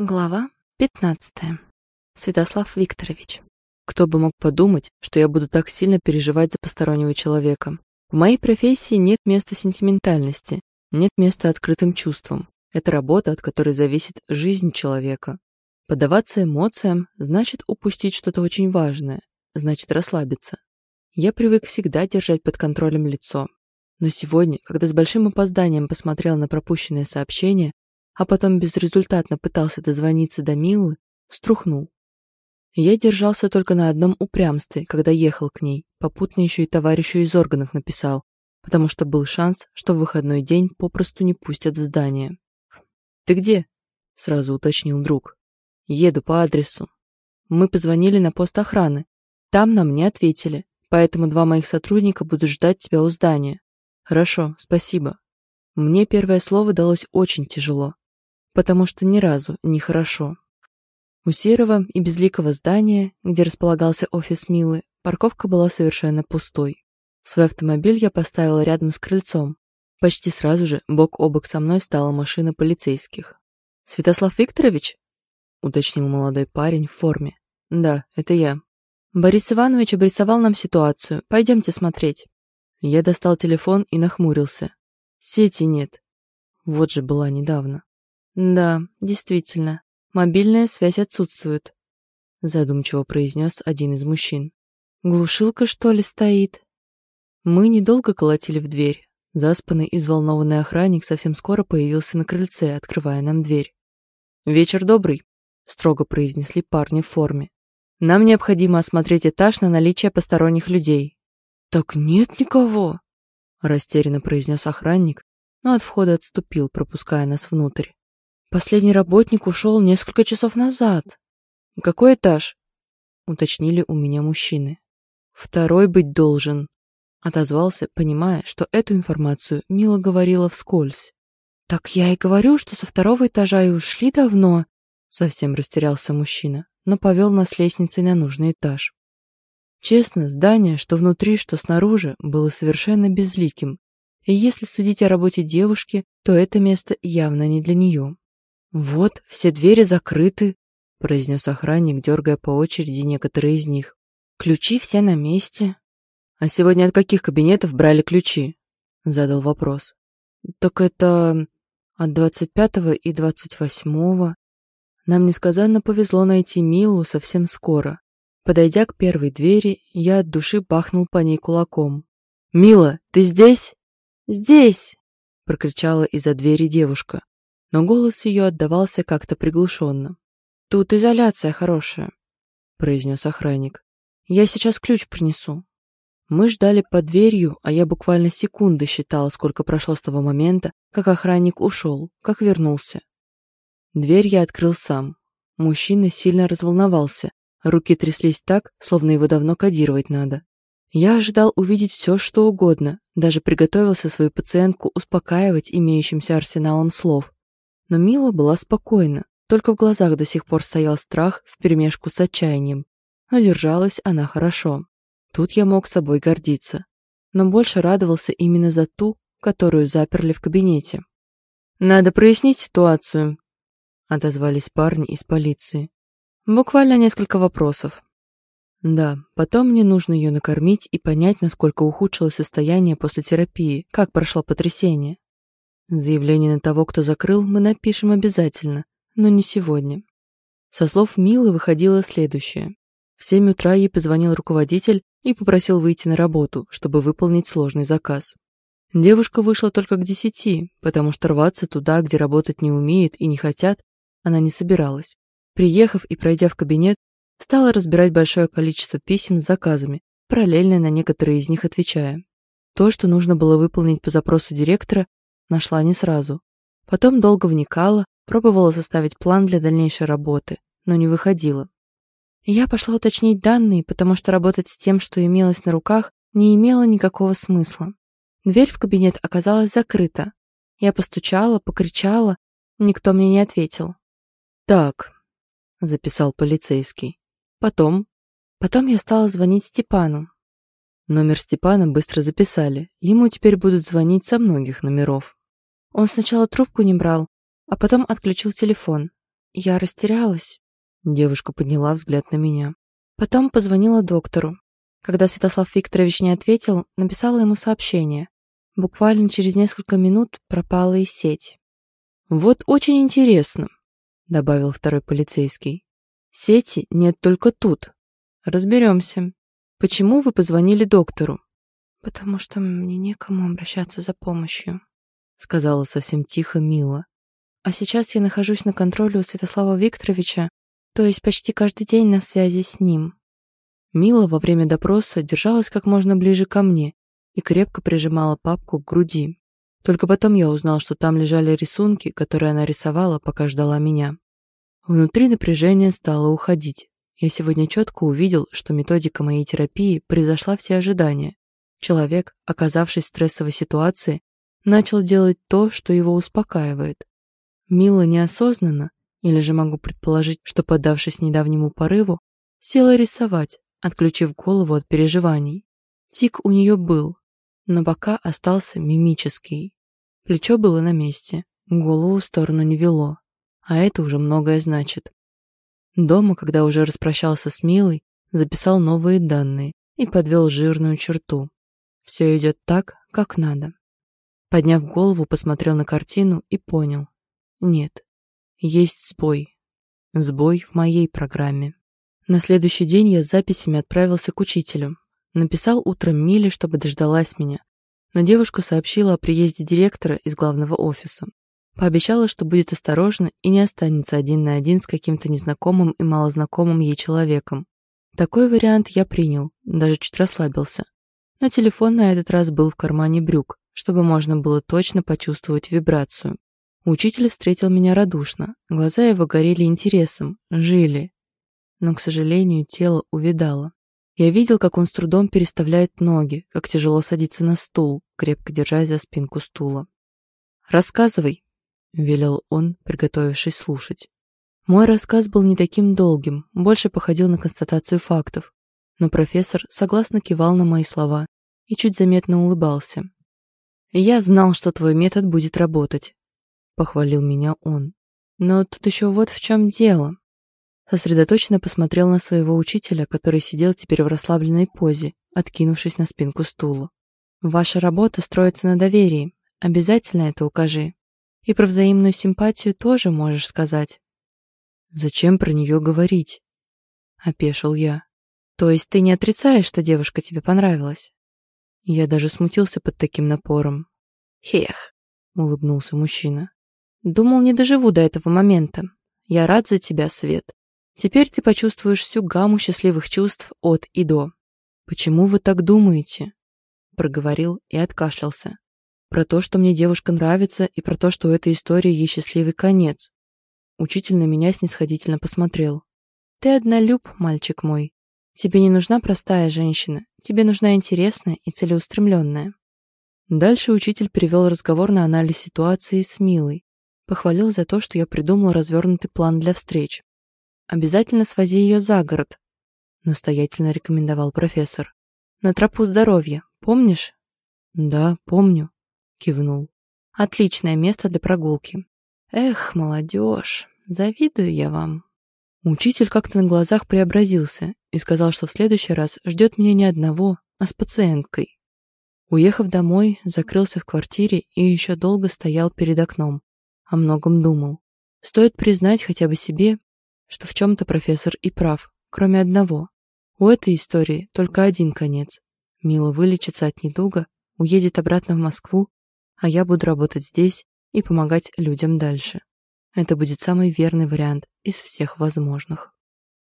Глава 15. Святослав Викторович. Кто бы мог подумать, что я буду так сильно переживать за постороннего человека. В моей профессии нет места сентиментальности, нет места открытым чувствам. Это работа, от которой зависит жизнь человека. Поддаваться эмоциям значит упустить что-то очень важное, значит расслабиться. Я привык всегда держать под контролем лицо. Но сегодня, когда с большим опозданием посмотрел на пропущенное сообщение, а потом безрезультатно пытался дозвониться до Милы, струхнул. Я держался только на одном упрямстве, когда ехал к ней, попутно еще и товарищу из органов написал, потому что был шанс, что в выходной день попросту не пустят в здание. «Ты где?» — сразу уточнил друг. «Еду по адресу. Мы позвонили на пост охраны. Там нам не ответили, поэтому два моих сотрудника будут ждать тебя у здания. Хорошо, спасибо. Мне первое слово далось очень тяжело, потому что ни разу не хорошо. У серого и безликого здания, где располагался офис Милы, парковка была совершенно пустой. Свой автомобиль я поставила рядом с крыльцом. Почти сразу же бок о бок со мной стала машина полицейских. «Святослав Викторович?» — уточнил молодой парень в форме. «Да, это я. Борис Иванович обрисовал нам ситуацию. Пойдемте смотреть». Я достал телефон и нахмурился. Сети нет. Вот же была недавно. «Да, действительно, мобильная связь отсутствует», задумчиво произнес один из мужчин. «Глушилка, что ли, стоит?» Мы недолго колотили в дверь. Заспанный и взволнованный охранник совсем скоро появился на крыльце, открывая нам дверь. «Вечер добрый», — строго произнесли парни в форме. «Нам необходимо осмотреть этаж на наличие посторонних людей». «Так нет никого», — растерянно произнес охранник, но от входа отступил, пропуская нас внутрь. Последний работник ушел несколько часов назад. Какой этаж? Уточнили у меня мужчины. Второй быть должен. Отозвался, понимая, что эту информацию Мила говорила вскользь. «Так я и говорю, что со второго этажа и ушли давно», совсем растерялся мужчина, но повел нас лестницей на нужный этаж. Честно, здание, что внутри, что снаружи, было совершенно безликим, и если судить о работе девушки, то это место явно не для нее. «Вот, все двери закрыты», — произнес охранник, дергая по очереди некоторые из них. «Ключи все на месте». «А сегодня от каких кабинетов брали ключи?» — задал вопрос. «Так это от двадцать пятого и двадцать восьмого. Нам несказанно повезло найти Милу совсем скоро. Подойдя к первой двери, я от души бахнул по ней кулаком. «Мила, ты здесь?» «Здесь!» — прокричала из-за двери девушка но голос ее отдавался как-то приглушенно. «Тут изоляция хорошая», — произнес охранник. «Я сейчас ключ принесу». Мы ждали под дверью, а я буквально секунды считала, сколько прошло с того момента, как охранник ушел, как вернулся. Дверь я открыл сам. Мужчина сильно разволновался, руки тряслись так, словно его давно кодировать надо. Я ожидал увидеть все, что угодно, даже приготовился свою пациентку успокаивать имеющимся арсеналом слов. Но Мила была спокойна, только в глазах до сих пор стоял страх вперемешку с отчаянием. Но держалась она хорошо. Тут я мог собой гордиться. Но больше радовался именно за ту, которую заперли в кабинете. «Надо прояснить ситуацию», — отозвались парни из полиции. «Буквально несколько вопросов». «Да, потом мне нужно ее накормить и понять, насколько ухудшилось состояние после терапии, как прошло потрясение. Заявление на того, кто закрыл, мы напишем обязательно, но не сегодня. Со слов Милы выходило следующее. В семь утра ей позвонил руководитель и попросил выйти на работу, чтобы выполнить сложный заказ. Девушка вышла только к десяти, потому что рваться туда, где работать не умеют и не хотят, она не собиралась. Приехав и пройдя в кабинет, стала разбирать большое количество писем с заказами, параллельно на некоторые из них отвечая. То, что нужно было выполнить по запросу директора, нашла не сразу. Потом долго вникала, пробовала составить план для дальнейшей работы, но не выходила. Я пошла уточнить данные, потому что работать с тем, что имелось на руках, не имело никакого смысла. Дверь в кабинет оказалась закрыта. Я постучала, покричала, никто мне не ответил. «Так», — записал полицейский. «Потом?» Потом я стала звонить Степану. Номер Степана быстро записали. Ему теперь будут звонить со многих номеров. Он сначала трубку не брал, а потом отключил телефон. я растерялась. Девушка подняла взгляд на меня. Потом позвонила доктору. Когда Святослав Викторович не ответил, написала ему сообщение. Буквально через несколько минут пропала и сеть. «Вот очень интересно», — добавил второй полицейский. «Сети нет только тут. Разберемся. Почему вы позвонили доктору?» «Потому что мне некому обращаться за помощью», — сказала совсем тихо Мила. «А сейчас я нахожусь на контроле у Святослава Викторовича, то есть почти каждый день на связи с ним». Мила во время допроса держалась как можно ближе ко мне и крепко прижимала папку к груди. Только потом я узнал, что там лежали рисунки, которые она рисовала, пока ждала меня. Внутри напряжение стало уходить. Я сегодня четко увидел, что методика моей терапии превзошла все ожидания. Человек, оказавшись в стрессовой ситуации, начал делать то, что его успокаивает. Мила неосознанно, или же могу предположить, что, поддавшись недавнему порыву, села рисовать, отключив голову от переживаний. Тик у нее был, но пока остался мимический. Плечо было на месте, голову в сторону не вело, а это уже многое значит. Дома, когда уже распрощался с Милой, записал новые данные и подвел жирную черту. Все идет так, как надо. Подняв голову, посмотрел на картину и понял. Нет, есть сбой. Сбой в моей программе. На следующий день я с записями отправился к учителю. Написал утром Миле, чтобы дождалась меня. Но девушка сообщила о приезде директора из главного офиса. Пообещала, что будет осторожна и не останется один на один с каким-то незнакомым и малознакомым ей человеком. Такой вариант я принял, даже чуть расслабился. Но телефон на этот раз был в кармане брюк, чтобы можно было точно почувствовать вибрацию. Учитель встретил меня радушно, глаза его горели интересом, жили, но, к сожалению, тело увидало. Я видел, как он с трудом переставляет ноги, как тяжело садится на стул, крепко держась за спинку стула. «Рассказывай», — велел он, приготовившись слушать. Мой рассказ был не таким долгим, больше походил на констатацию фактов, но профессор согласно кивал на мои слова и чуть заметно улыбался. «Я знал, что твой метод будет работать», — похвалил меня он. «Но тут еще вот в чем дело сосредоточенно посмотрел на своего учителя, который сидел теперь в расслабленной позе, откинувшись на спинку стула. «Ваша работа строится на доверии. Обязательно это укажи. И про взаимную симпатию тоже можешь сказать». «Зачем про нее говорить?» — опешил я. «То есть ты не отрицаешь, что девушка тебе понравилась?» Я даже смутился под таким напором. «Хех», — улыбнулся мужчина. «Думал, не доживу до этого момента. Я рад за тебя, Свет. Теперь ты почувствуешь всю гамму счастливых чувств от и до. «Почему вы так думаете?» Проговорил и откашлялся. Про то, что мне девушка нравится, и про то, что у этой истории ей счастливый конец. Учитель на меня снисходительно посмотрел. «Ты однолюб, мальчик мой. Тебе не нужна простая женщина, тебе нужна интересная и целеустремленная». Дальше учитель перевел разговор на анализ ситуации с Милой. Похвалил за то, что я придумал развернутый план для встреч. Обязательно свози ее за город, настоятельно рекомендовал профессор. На тропу здоровья, помнишь? Да, помню, кивнул. Отличное место для прогулки. Эх, молодежь, завидую я вам. Учитель как-то на глазах преобразился и сказал, что в следующий раз ждет меня не одного, а с пациенткой. Уехав домой, закрылся в квартире и еще долго стоял перед окном. О многом думал. Стоит признать хотя бы себе, что в чем-то профессор и прав, кроме одного. У этой истории только один конец. Мила вылечится от недуга, уедет обратно в Москву, а я буду работать здесь и помогать людям дальше. Это будет самый верный вариант из всех возможных.